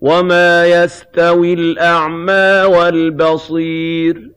وَمَا يَسْتَوِي الْأَعْمَىٰ وَالْبَصِيرُ